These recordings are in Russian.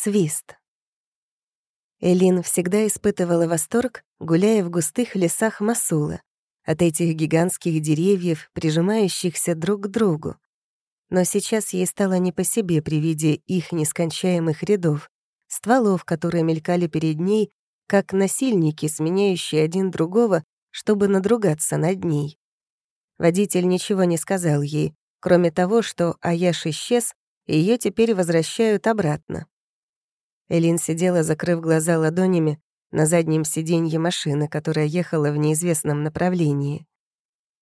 Свист. Элин всегда испытывала восторг, гуляя в густых лесах Масула, от этих гигантских деревьев, прижимающихся друг к другу. Но сейчас ей стало не по себе при виде их нескончаемых рядов, стволов, которые мелькали перед ней, как насильники, сменяющие один другого, чтобы надругаться над ней. Водитель ничего не сказал ей, кроме того, что Аяш исчез, и ее теперь возвращают обратно. Элин сидела, закрыв глаза ладонями, на заднем сиденье машины, которая ехала в неизвестном направлении.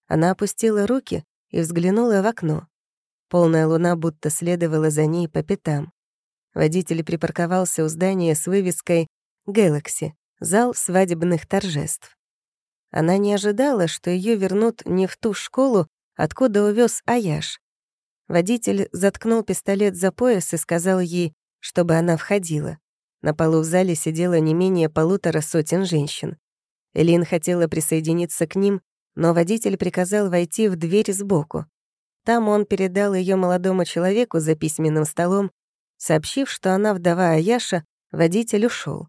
Она опустила руки и взглянула в окно. Полная луна будто следовала за ней по пятам. Водитель припарковался у здания с вывеской «Galaxy» — зал свадебных торжеств. Она не ожидала, что ее вернут не в ту школу, откуда увез Аяш. Водитель заткнул пистолет за пояс и сказал ей, чтобы она входила. На полу в зале сидело не менее полутора сотен женщин. Элин хотела присоединиться к ним, но водитель приказал войти в дверь сбоку. Там он передал ее молодому человеку за письменным столом, сообщив, что она вдова Аяша, водитель ушел.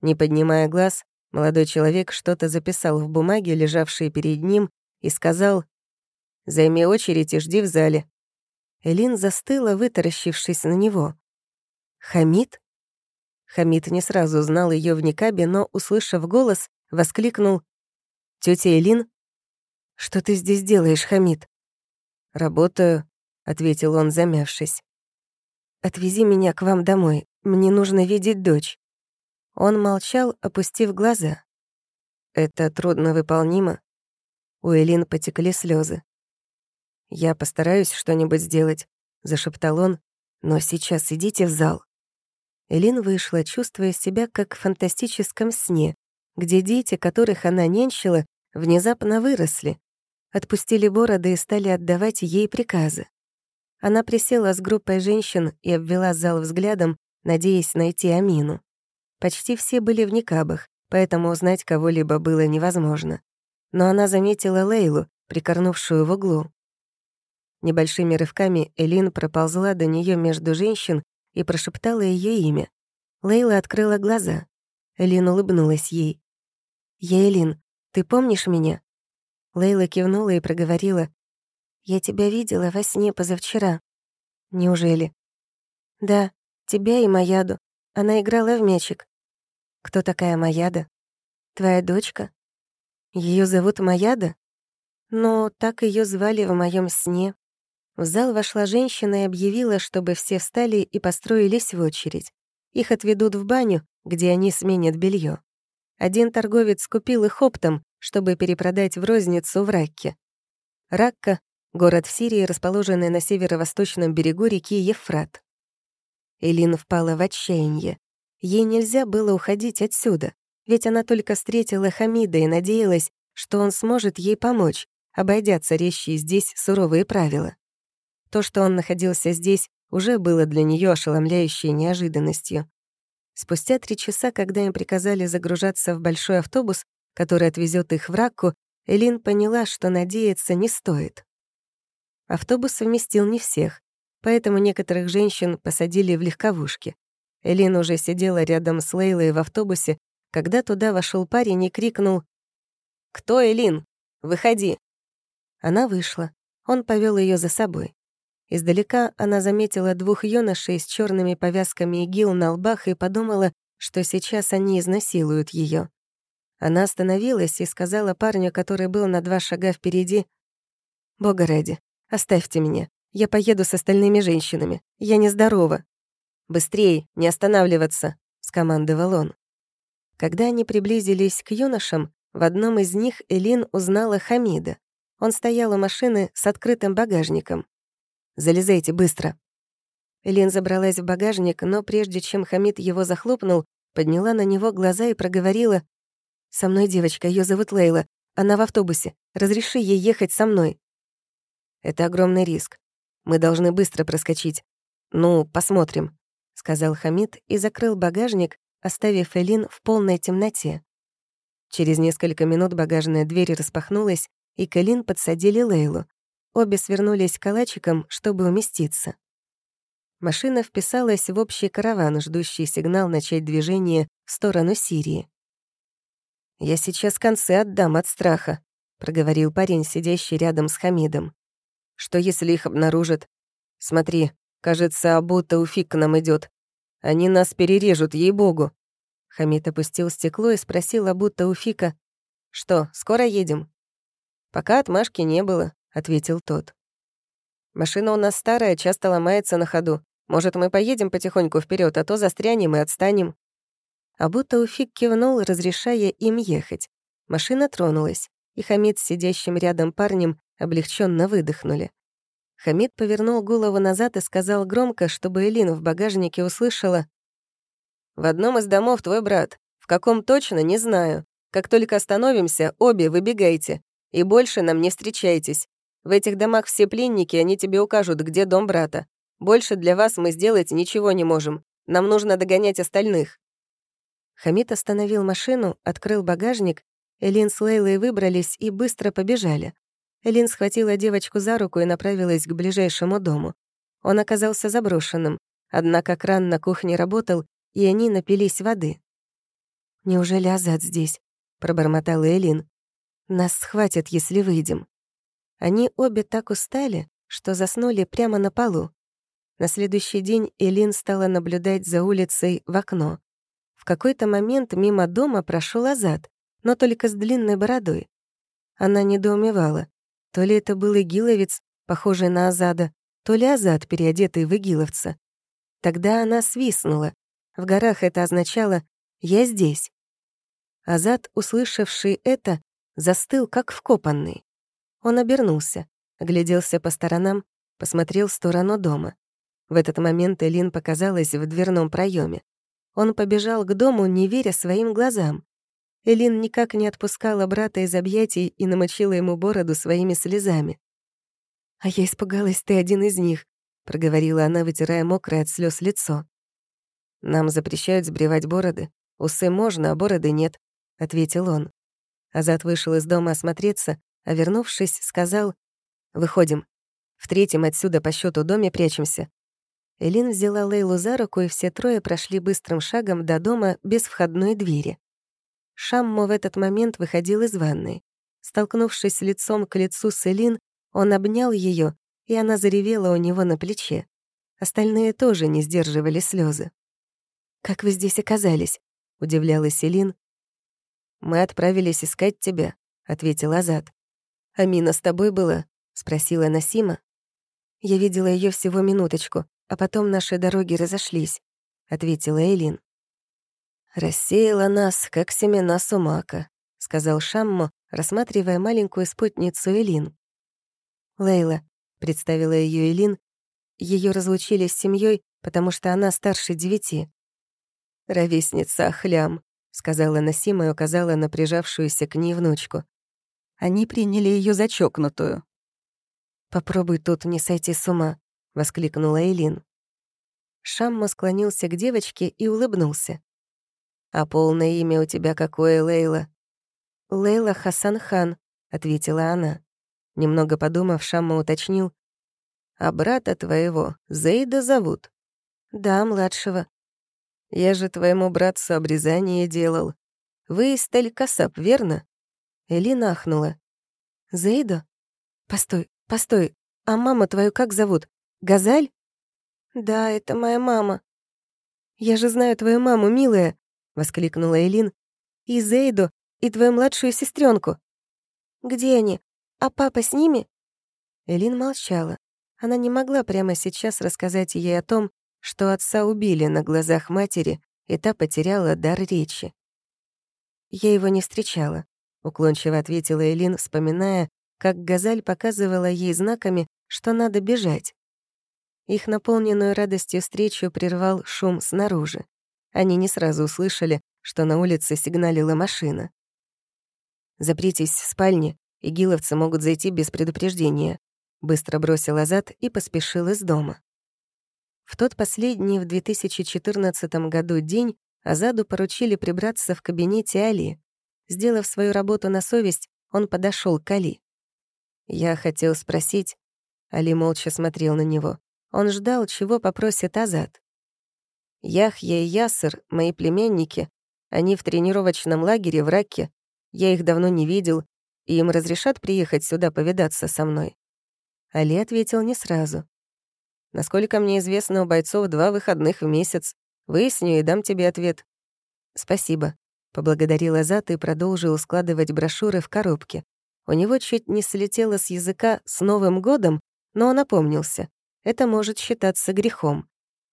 Не поднимая глаз, молодой человек что-то записал в бумаге, лежавшей перед ним, и сказал «Займи очередь и жди в зале». Элин застыла, вытаращившись на него. «Хамид?» Хамид не сразу узнал ее в никабе, но, услышав голос, воскликнул «Тётя Элин?» «Что ты здесь делаешь, Хамид?» «Работаю», — ответил он, замявшись. «Отвези меня к вам домой. Мне нужно видеть дочь». Он молчал, опустив глаза. «Это трудно выполнимо». У Элин потекли слезы. «Я постараюсь что-нибудь сделать», — зашептал он, «но сейчас идите в зал». Элин вышла, чувствуя себя как в фантастическом сне, где дети, которых она нянчила, внезапно выросли, отпустили бороды и стали отдавать ей приказы. Она присела с группой женщин и обвела зал взглядом, надеясь найти Амину. Почти все были в никабах, поэтому узнать кого-либо было невозможно. Но она заметила Лейлу, прикорнувшую в углу. Небольшими рывками Элин проползла до нее между женщин и прошептала ее имя. Лейла открыла глаза. Элин улыбнулась ей. «Я Элин, ты помнишь меня?» Лейла кивнула и проговорила. «Я тебя видела во сне позавчера». «Неужели?» «Да, тебя и Маяду. Она играла в мячик». «Кто такая Маяда?» «Твоя дочка». Ее зовут Маяда?» «Ну, так ее звали в моем сне». В зал вошла женщина и объявила, чтобы все встали и построились в очередь. Их отведут в баню, где они сменят белье. Один торговец купил их оптом, чтобы перепродать в розницу в Ракке. Ракка — город в Сирии, расположенный на северо-восточном берегу реки Ефрат. Элин впала в отчаяние. Ей нельзя было уходить отсюда, ведь она только встретила Хамида и надеялась, что он сможет ей помочь, обойдя царящие здесь суровые правила. То, что он находился здесь, уже было для нее ошеломляющей неожиданностью. Спустя три часа, когда им приказали загружаться в большой автобус, который отвезет их в Ракку, Элин поняла, что надеяться не стоит. Автобус вместил не всех, поэтому некоторых женщин посадили в легковушки. Элин уже сидела рядом с Лейлой в автобусе, когда туда вошел парень и крикнул «Кто Элин? Выходи!» Она вышла. Он повел ее за собой. Издалека она заметила двух юношей с черными повязками игил на лбах и подумала, что сейчас они изнасилуют ее. Она остановилась и сказала парню, который был на два шага впереди, «Бога ради, оставьте меня. Я поеду с остальными женщинами. Я нездорова». «Быстрей, не останавливаться», — скомандовал он. Когда они приблизились к юношам, в одном из них Элин узнала Хамида. Он стоял у машины с открытым багажником. Залезайте быстро». Элин забралась в багажник, но прежде чем Хамид его захлопнул, подняла на него глаза и проговорила. «Со мной девочка, ее зовут Лейла. Она в автобусе. Разреши ей ехать со мной». «Это огромный риск. Мы должны быстро проскочить. Ну, посмотрим», — сказал Хамид и закрыл багажник, оставив Элин в полной темноте. Через несколько минут багажная дверь распахнулась, и к Элин подсадили Лейлу. Обе свернулись калачиком, чтобы уместиться. Машина вписалась в общий караван, ждущий сигнал начать движение в сторону Сирии. «Я сейчас концы отдам от страха», — проговорил парень, сидящий рядом с Хамидом. «Что, если их обнаружат? Смотри, кажется, Абу Тауфик к нам идет. Они нас перережут, ей-богу». Хамид опустил стекло и спросил Абу Тауфика, «Что, скоро едем?» «Пока отмашки не было», — ответил тот. «Машина у нас старая, часто ломается на ходу. Может, мы поедем потихоньку вперед, а то застрянем и отстанем». А будто Уфик кивнул, разрешая им ехать. Машина тронулась, и Хамид с сидящим рядом парнем облегченно выдохнули. Хамид повернул голову назад и сказал громко, чтобы Элин в багажнике услышала. «В одном из домов твой брат. В каком точно, не знаю. Как только остановимся, обе выбегайте. И больше нам не встречайтесь. В этих домах все пленники, они тебе укажут, где дом брата. Больше для вас мы сделать ничего не можем. Нам нужно догонять остальных». Хамид остановил машину, открыл багажник. Элин с Лейлой выбрались и быстро побежали. Элин схватила девочку за руку и направилась к ближайшему дому. Он оказался заброшенным, однако кран на кухне работал, и они напились воды. «Неужели Азат здесь?» — пробормотала Элин. «Нас схватят, если выйдем». Они обе так устали, что заснули прямо на полу. На следующий день Элин стала наблюдать за улицей в окно. В какой-то момент мимо дома прошел Азат, но только с длинной бородой. Она недоумевала. То ли это был игиловец, похожий на Азада, то ли Азад, переодетый в игиловца. Тогда она свистнула. В горах это означало «я здесь». Азад, услышавший это, застыл, как вкопанный. Он обернулся, огляделся по сторонам, посмотрел в сторону дома. В этот момент Элин показалась в дверном проеме. Он побежал к дому, не веря своим глазам. Элин никак не отпускала брата из объятий и намочила ему бороду своими слезами. «А я испугалась, ты один из них», — проговорила она, вытирая мокрое от слез лицо. «Нам запрещают сбривать бороды. Усы можно, а бороды нет», — ответил он. Азат вышел из дома осмотреться, а вернувшись, сказал «Выходим. В третьем отсюда по счету доме прячемся. Элин взяла Лейлу за руку, и все трое прошли быстрым шагом до дома без входной двери. Шаммо в этот момент выходил из ванной. Столкнувшись лицом к лицу с Элин, он обнял ее, и она заревела у него на плече. Остальные тоже не сдерживали слезы. «Как вы здесь оказались?» — удивлялась Элин. «Мы отправились искать тебя», — ответил Азат. «Амина с тобой была?» — спросила Насима. Я видела ее всего минуточку а потом наши дороги разошлись», — ответила Элин. «Рассеяла нас, как семена сумака», — сказал Шаммо, рассматривая маленькую спутницу Элин. «Лейла», — представила ее Элин, ее разлучили с семьей, потому что она старше девяти. «Ровесница Хлям», — сказала Насима и указала на прижавшуюся к ней внучку. Они приняли ее за чокнутую. «Попробуй тут не сойти с ума», — воскликнула Элин. Шамма склонился к девочке и улыбнулся. «А полное имя у тебя какое, Лейла?» «Лейла Хасан Хан», — ответила она. Немного подумав, Шамма уточнил. «А брата твоего Зейда зовут?» «Да, младшего». «Я же твоему братцу обрезание делал. Вы из Тель-Касап, верно?» Элина ахнула. «Зейда? Постой, постой, а мама твою как зовут? Газаль?» «Да, это моя мама». «Я же знаю твою маму, милая», — воскликнула Элин. «И Зейду, и твою младшую сестренку. «Где они? А папа с ними?» Элин молчала. Она не могла прямо сейчас рассказать ей о том, что отца убили на глазах матери, и та потеряла дар речи. «Я его не встречала», — уклончиво ответила Элин, вспоминая, как Газаль показывала ей знаками, что надо бежать. Их наполненную радостью встречу прервал шум снаружи. Они не сразу услышали, что на улице сигналила машина. «Запритесь в спальне, и гиловцы могут зайти без предупреждения», быстро бросил Азат и поспешил из дома. В тот последний в 2014 году день Азаду поручили прибраться в кабинете Али. Сделав свою работу на совесть, он подошел к Али. «Я хотел спросить...» Али молча смотрел на него. Он ждал, чего попросит Азат. Яхья и Ясер, мои племянники, они в тренировочном лагере в Раке. Я их давно не видел, и им разрешат приехать сюда повидаться со мной?» Али ответил не сразу. «Насколько мне известно, у бойцов два выходных в месяц. Выясню и дам тебе ответ». «Спасибо», — поблагодарил Азат и продолжил складывать брошюры в коробке. У него чуть не слетело с языка «С Новым годом», но он опомнился. Это может считаться грехом.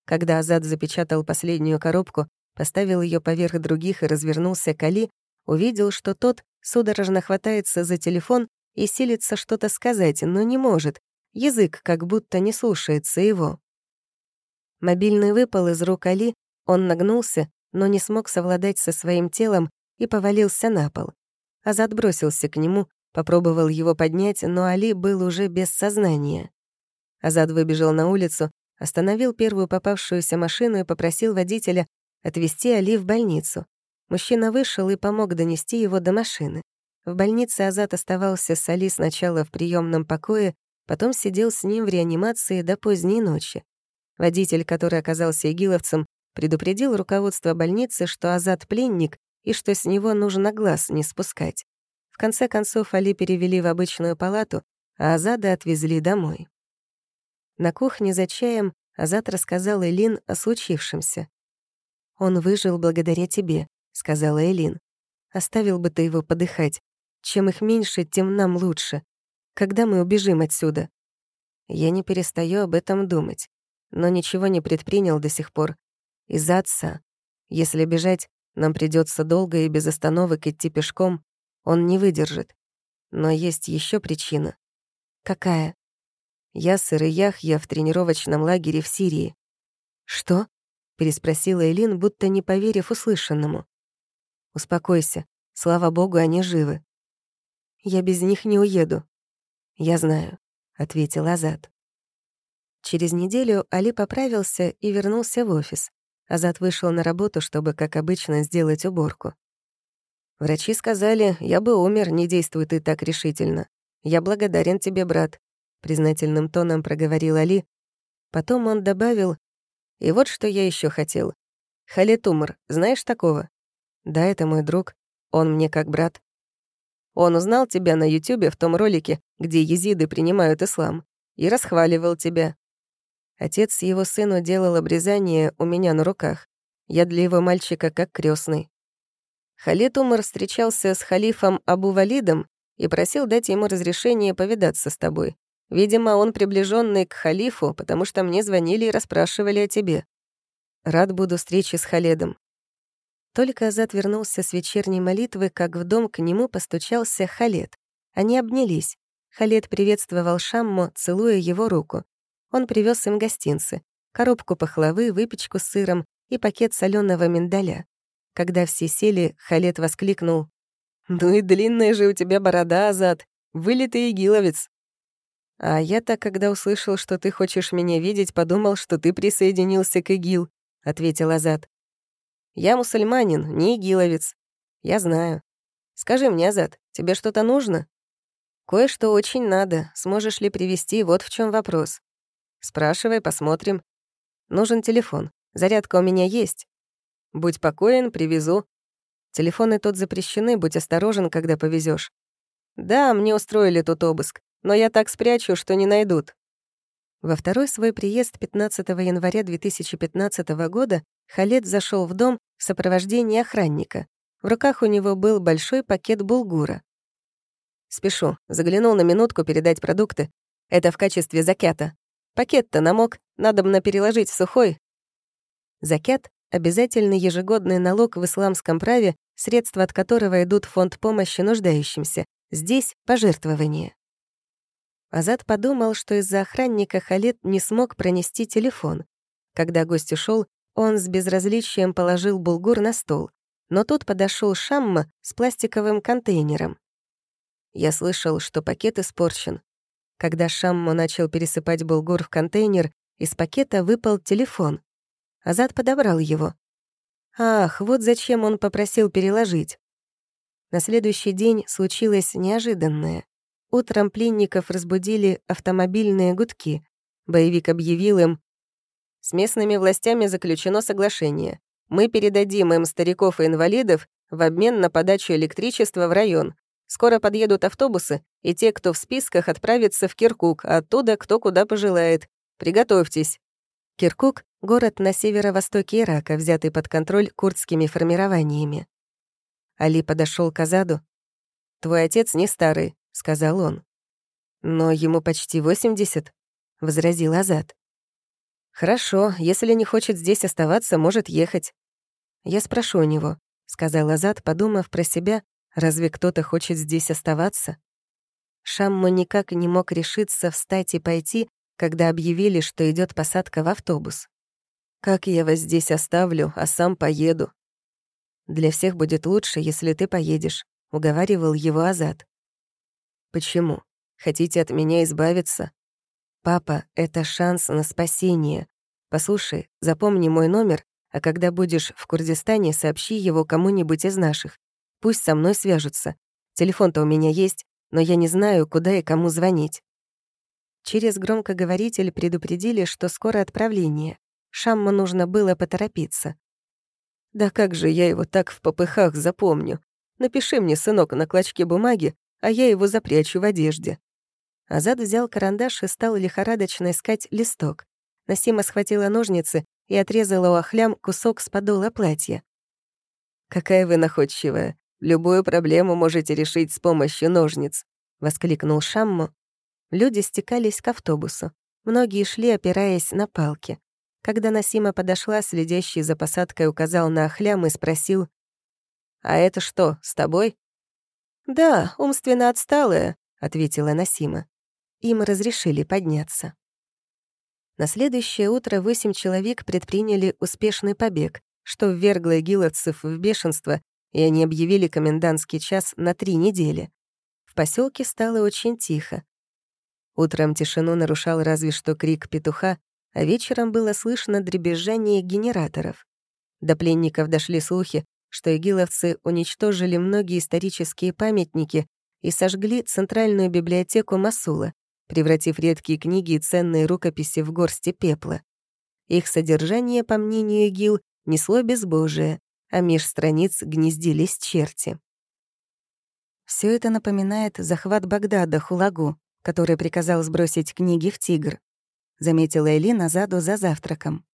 Когда Азат запечатал последнюю коробку, поставил ее поверх других и развернулся к Али, увидел, что тот судорожно хватается за телефон и силится что-то сказать, но не может. Язык как будто не слушается его. Мобильный выпал из рук Али, он нагнулся, но не смог совладать со своим телом и повалился на пол. Азат бросился к нему, попробовал его поднять, но Али был уже без сознания. Азат выбежал на улицу, остановил первую попавшуюся машину и попросил водителя отвезти Али в больницу. Мужчина вышел и помог донести его до машины. В больнице Азат оставался с Али сначала в приемном покое, потом сидел с ним в реанимации до поздней ночи. Водитель, который оказался игиловцем, предупредил руководство больницы, что Азат — пленник и что с него нужно глаз не спускать. В конце концов Али перевели в обычную палату, а Азада отвезли домой. На кухне за чаем Азат рассказал Элин о случившемся. «Он выжил благодаря тебе», — сказала Элин. «Оставил бы ты его подыхать. Чем их меньше, тем нам лучше. Когда мы убежим отсюда?» Я не перестаю об этом думать, но ничего не предпринял до сих пор. Из-за отца. Если бежать, нам придется долго и без остановок идти пешком. Он не выдержит. Но есть еще причина. Какая? Ясер и Яхья в тренировочном лагере в Сирии. «Что?» — переспросила Элин, будто не поверив услышанному. «Успокойся. Слава богу, они живы. Я без них не уеду». «Я знаю», — ответил Азат. Через неделю Али поправился и вернулся в офис. Азат вышел на работу, чтобы, как обычно, сделать уборку. Врачи сказали, я бы умер, не действуй ты так решительно. Я благодарен тебе, брат. — признательным тоном проговорил Али. Потом он добавил, «И вот что я еще хотел. Халет Умар, знаешь такого?» «Да, это мой друг. Он мне как брат». «Он узнал тебя на Ютубе в том ролике, где езиды принимают ислам, и расхваливал тебя. Отец его сыну делал обрезание у меня на руках. Я для его мальчика как крестный. Халет Умар встречался с халифом Абу Валидом и просил дать ему разрешение повидаться с тобой. Видимо, он приближенный к халифу, потому что мне звонили и расспрашивали о тебе. Рад буду встрече с Халедом». Только Азат вернулся с вечерней молитвы, как в дом к нему постучался Халед. Они обнялись. Халед приветствовал Шамму, целуя его руку. Он привез им гостинцы, коробку пахлавы, выпечку с сыром и пакет соленого миндаля. Когда все сели, Халед воскликнул. «Ну и длинная же у тебя борода, Азат! Вылитый игиловец!» А я-то, когда услышал, что ты хочешь меня видеть, подумал, что ты присоединился к ИГИЛ», — ответил Азат. «Я мусульманин, не игиловец. Я знаю. Скажи мне, Азат, тебе что-то нужно?» «Кое-что очень надо. Сможешь ли привезти? Вот в чем вопрос». «Спрашивай, посмотрим. Нужен телефон. Зарядка у меня есть. Будь покоен, привезу. Телефоны тут запрещены, будь осторожен, когда повезешь. Да, мне устроили тут обыск но я так спрячу, что не найдут». Во второй свой приезд 15 января 2015 года Халет зашел в дом в сопровождении охранника. В руках у него был большой пакет булгура. «Спешу. Заглянул на минутку передать продукты. Это в качестве закята. Пакет-то намок, надо бы переложить в сухой». Закят — обязательный ежегодный налог в исламском праве, средства от которого идут в фонд помощи нуждающимся. Здесь — пожертвование. Азат подумал, что из-за охранника Халет не смог пронести телефон. Когда гость ушел, он с безразличием положил булгур на стол. Но тут подошел Шамма с пластиковым контейнером. Я слышал, что пакет испорчен. Когда Шамма начал пересыпать булгур в контейнер, из пакета выпал телефон. Азат подобрал его. Ах, вот зачем он попросил переложить. На следующий день случилось неожиданное. Утром пленников разбудили автомобильные гудки. Боевик объявил им, «С местными властями заключено соглашение. Мы передадим им стариков и инвалидов в обмен на подачу электричества в район. Скоро подъедут автобусы, и те, кто в списках, отправятся в Киркук, а оттуда кто куда пожелает. Приготовьтесь». Киркук — город на северо-востоке Ирака, взятый под контроль курдскими формированиями. Али подошел к Азаду. «Твой отец не старый», — сказал он. «Но ему почти 80», — возразил Азад. «Хорошо, если не хочет здесь оставаться, может ехать». «Я спрошу у него», — сказал Азад, подумав про себя, разве кто-то хочет здесь оставаться? Шамму никак не мог решиться встать и пойти, когда объявили, что идет посадка в автобус. «Как я вас здесь оставлю, а сам поеду?» «Для всех будет лучше, если ты поедешь», — уговаривал его Азад. «Почему? Хотите от меня избавиться?» «Папа, это шанс на спасение. Послушай, запомни мой номер, а когда будешь в Курдистане, сообщи его кому-нибудь из наших. Пусть со мной свяжутся. Телефон-то у меня есть, но я не знаю, куда и кому звонить». Через громкоговоритель предупредили, что скоро отправление. Шамму нужно было поторопиться. «Да как же я его так в попыхах запомню? Напиши мне, сынок, на клочке бумаги, а я его запрячу в одежде». Азад взял карандаш и стал лихорадочно искать листок. Насима схватила ножницы и отрезала у охлям кусок с подола платья. «Какая вы находчивая. Любую проблему можете решить с помощью ножниц», — воскликнул Шамму. Люди стекались к автобусу. Многие шли, опираясь на палки. Когда Насима подошла, следящий за посадкой указал на охлям и спросил, «А это что, с тобой?» «Да, умственно отсталая», — ответила Насима. Им разрешили подняться. На следующее утро восемь человек предприняли успешный побег, что ввергло игиловцев в бешенство, и они объявили комендантский час на три недели. В поселке стало очень тихо. Утром тишину нарушал разве что крик петуха, а вечером было слышно дребезжание генераторов. До пленников дошли слухи, что игиловцы уничтожили многие исторические памятники и сожгли центральную библиотеку Масула, превратив редкие книги и ценные рукописи в горсти пепла. Их содержание, по мнению ИГИЛ, несло безбожие, а меж страниц гнездились черти. Все это напоминает захват Багдада Хулагу, который приказал сбросить книги в «Тигр», заметила Элин назаду за завтраком.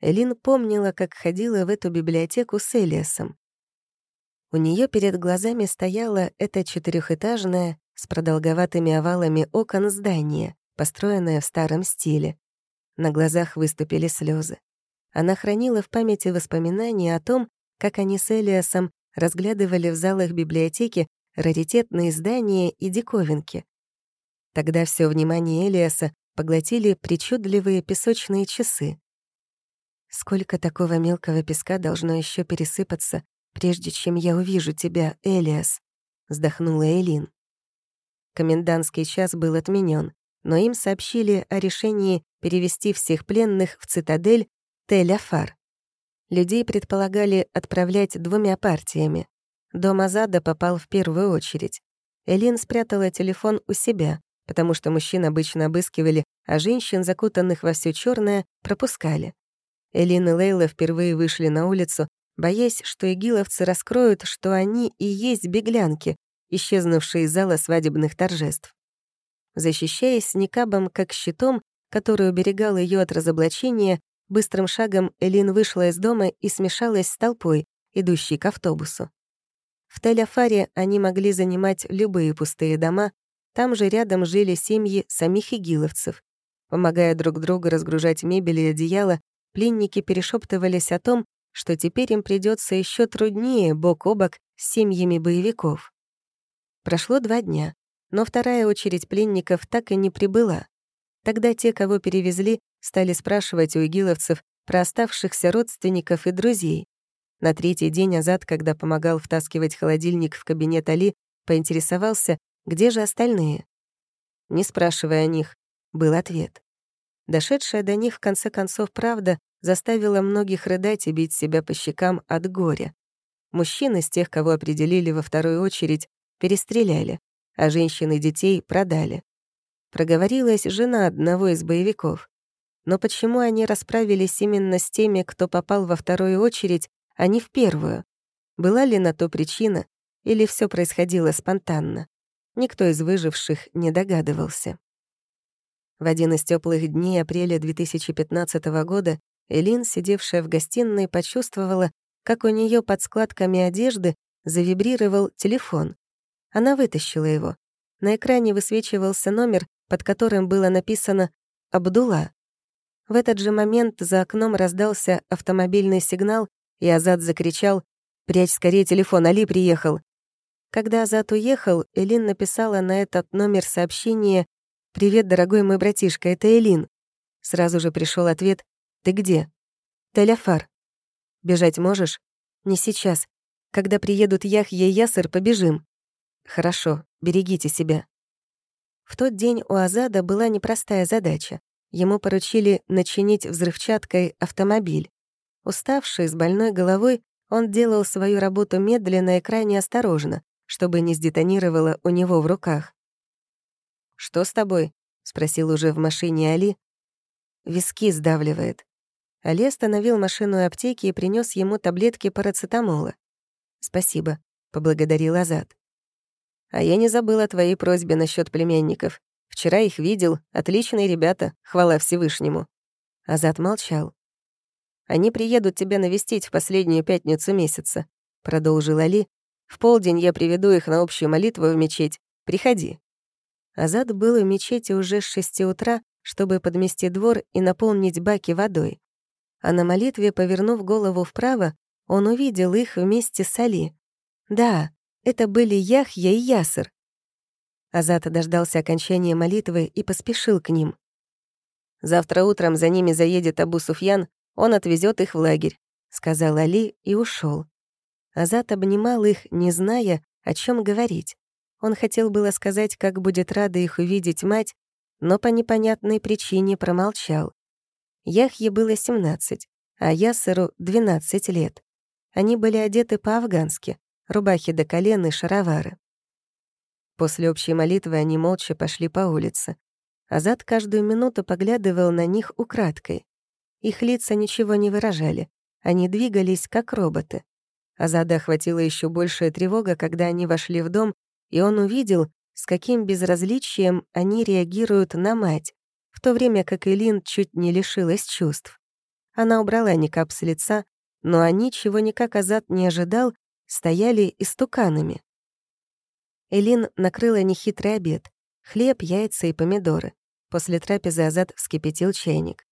Элин помнила, как ходила в эту библиотеку с Элиасом. У нее перед глазами стояло это четырехэтажное, с продолговатыми овалами окон здания, построенное в старом стиле. На глазах выступили слезы. Она хранила в памяти воспоминания о том, как они с Элиасом разглядывали в залах библиотеки раритетные издания и диковинки. Тогда все внимание Элиаса поглотили причудливые песочные часы. Сколько такого мелкого песка должно еще пересыпаться, прежде чем я увижу тебя, Элиас? вздохнула Элин. Комендантский час был отменен, но им сообщили о решении перевести всех пленных в цитадель Тель-Афар. Людей предполагали отправлять двумя партиями. Дом Азада попал в первую очередь. Элин спрятала телефон у себя, потому что мужчин обычно обыскивали, а женщин, закутанных во все черное, пропускали. Элин и Лейла впервые вышли на улицу, боясь, что игиловцы раскроют, что они и есть беглянки, исчезнувшей из зала свадебных торжеств. Защищаясь никабом как щитом, который уберегал ее от разоблачения, быстрым шагом Элин вышла из дома и смешалась с толпой, идущей к автобусу. В Тель-Афаре они могли занимать любые пустые дома, там же рядом жили семьи самих игиловцев. Помогая друг другу разгружать мебель и одеяло, пленники перешептывались о том, что теперь им придется еще труднее бок о бок с семьями боевиков. Прошло два дня, но вторая очередь пленников так и не прибыла. Тогда те, кого перевезли, стали спрашивать у игиловцев про оставшихся родственников и друзей. На третий день Азат, когда помогал втаскивать холодильник в кабинет Али, поинтересовался, где же остальные. Не спрашивая о них, был ответ. Дошедшая до них, в конце концов, правда заставила многих рыдать и бить себя по щекам от горя. Мужчины, из тех, кого определили во вторую очередь, перестреляли, а женщин и детей продали. Проговорилась жена одного из боевиков. Но почему они расправились именно с теми, кто попал во вторую очередь, а не в первую? Была ли на то причина, или все происходило спонтанно? Никто из выживших не догадывался. В один из теплых дней апреля 2015 года Элин, сидевшая в гостиной, почувствовала, как у нее под складками одежды завибрировал телефон. Она вытащила его. На экране высвечивался номер, под которым было написано «Абдула». В этот же момент за окном раздался автомобильный сигнал, и Азат закричал «Прячь скорее телефон, Али приехал». Когда Азат уехал, Элин написала на этот номер сообщение «Привет, дорогой мой братишка, это Элин». Сразу же пришел ответ «Ты где?» «Теляфар». «Бежать можешь?» «Не сейчас. Когда приедут Яхья и Ясер, побежим». «Хорошо, берегите себя». В тот день у Азада была непростая задача. Ему поручили начинить взрывчаткой автомобиль. Уставший, с больной головой, он делал свою работу медленно и крайне осторожно, чтобы не сдетонировало у него в руках. «Что с тобой?» — спросил уже в машине Али. «Виски сдавливает». Али остановил машину аптеки и принес ему таблетки парацетамола. «Спасибо», — поблагодарил Азат. «А я не забыл о твоей просьбе насчет племянников. Вчера их видел. Отличные ребята, хвала Всевышнему». Азат молчал. «Они приедут тебя навестить в последнюю пятницу месяца», — продолжил Али. «В полдень я приведу их на общую молитву в мечеть. Приходи». Азат был в мечети уже с шести утра, чтобы подмести двор и наполнить баки водой. А на молитве, повернув голову вправо, он увидел их вместе с Али. Да, это были Яхья и Ясер. Азат дождался окончания молитвы и поспешил к ним. «Завтра утром за ними заедет Абу Суфьян, он отвезет их в лагерь», — сказал Али и ушел. Азат обнимал их, не зная, о чем говорить. Он хотел было сказать, как будет рада их увидеть мать, но по непонятной причине промолчал. Яхье было 17, а Ясеру — 12 лет. Они были одеты по-афгански, рубахи до колен и шаровары. После общей молитвы они молча пошли по улице. Азат каждую минуту поглядывал на них украдкой. Их лица ничего не выражали. Они двигались, как роботы. Азада охватила еще большая тревога, когда они вошли в дом, и он увидел, с каким безразличием они реагируют на мать, в то время как Элин чуть не лишилась чувств. Она убрала никап с лица, но они, чего никак Азат не ожидал, стояли истуканами. Элин накрыла нехитрый обед — хлеб, яйца и помидоры. После трапезы Азат вскипятил чайник.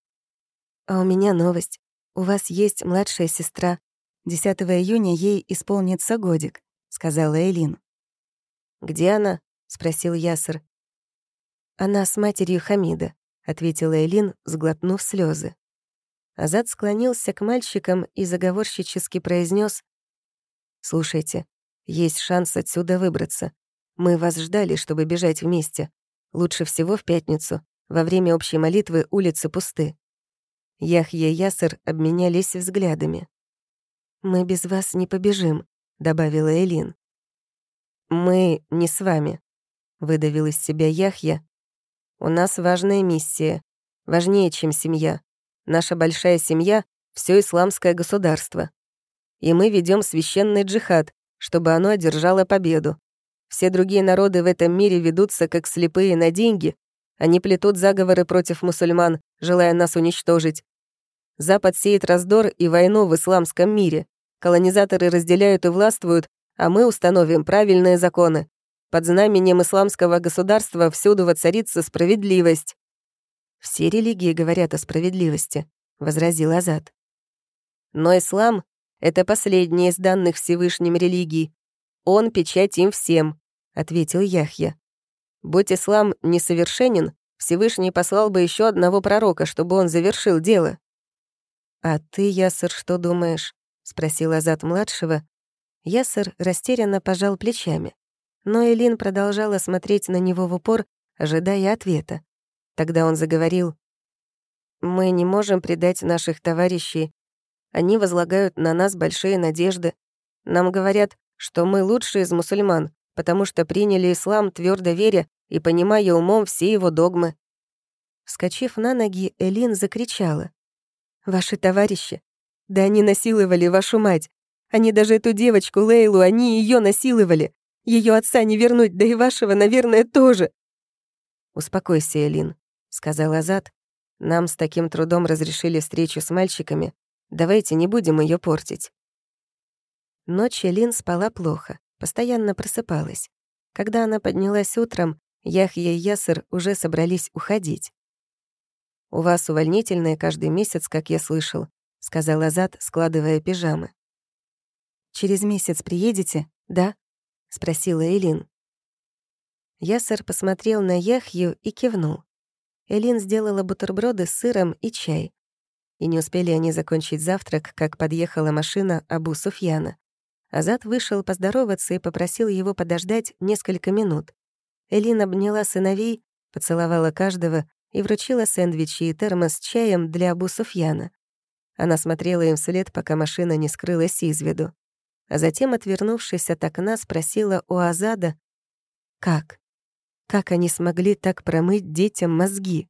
«А у меня новость. У вас есть младшая сестра. 10 июня ей исполнится годик», — сказала Элин. «Где она?» — спросил Ясер. «Она с матерью Хамида», — ответила Элин, сглотнув слезы. Азат склонился к мальчикам и заговорщически произнес: «Слушайте, есть шанс отсюда выбраться. Мы вас ждали, чтобы бежать вместе. Лучше всего в пятницу. Во время общей молитвы улицы пусты». Яхья и Ясер обменялись взглядами. «Мы без вас не побежим», — добавила Элин. «Мы не с вами», — выдавил из себя Яхья. «У нас важная миссия, важнее, чем семья. Наша большая семья — все исламское государство. И мы ведем священный джихад, чтобы оно одержало победу. Все другие народы в этом мире ведутся как слепые на деньги. Они плетут заговоры против мусульман, желая нас уничтожить. Запад сеет раздор и войну в исламском мире. Колонизаторы разделяют и властвуют, а мы установим правильные законы. Под знаменем исламского государства всюду воцарится справедливость». «Все религии говорят о справедливости», — возразил Азад. «Но ислам — это последняя из данных Всевышним религий. Он печать им всем ответил Яхья. «Будь ислам несовершенен, Всевышний послал бы еще одного пророка, чтобы он завершил дело». «А ты, Ясер, что думаешь?» — спросил Азат-младшего. Ясер растерянно пожал плечами. Но Элин продолжала смотреть на него в упор, ожидая ответа. Тогда он заговорил. «Мы не можем предать наших товарищей. Они возлагают на нас большие надежды. Нам говорят, что мы лучшие из мусульман, потому что приняли ислам, твердо веря и понимая умом все его догмы. Вскочив на ноги, Элин закричала. «Ваши товарищи! Да они насиловали вашу мать! Они даже эту девочку Лейлу, они ее насиловали! Ее отца не вернуть, да и вашего, наверное, тоже!» «Успокойся, Элин», — сказал Азат. «Нам с таким трудом разрешили встречу с мальчиками. Давайте не будем ее портить». Ночь Элин спала плохо, постоянно просыпалась. Когда она поднялась утром, Яхья и Ясер уже собрались уходить. «У вас увольнительные каждый месяц, как я слышал», — сказал Азат, складывая пижамы. «Через месяц приедете, да?» — спросила Элин. Ясер посмотрел на Яхью и кивнул. Элин сделала бутерброды с сыром и чай. И не успели они закончить завтрак, как подъехала машина Абу Суфьяна. Азат вышел поздороваться и попросил его подождать несколько минут. Элин обняла сыновей, поцеловала каждого и вручила сэндвичи и термос с чаем для Абу Суфьяна. Она смотрела им вслед, пока машина не скрылась из виду. А затем, отвернувшись от окна, спросила у Азада, «Как? Как они смогли так промыть детям мозги?»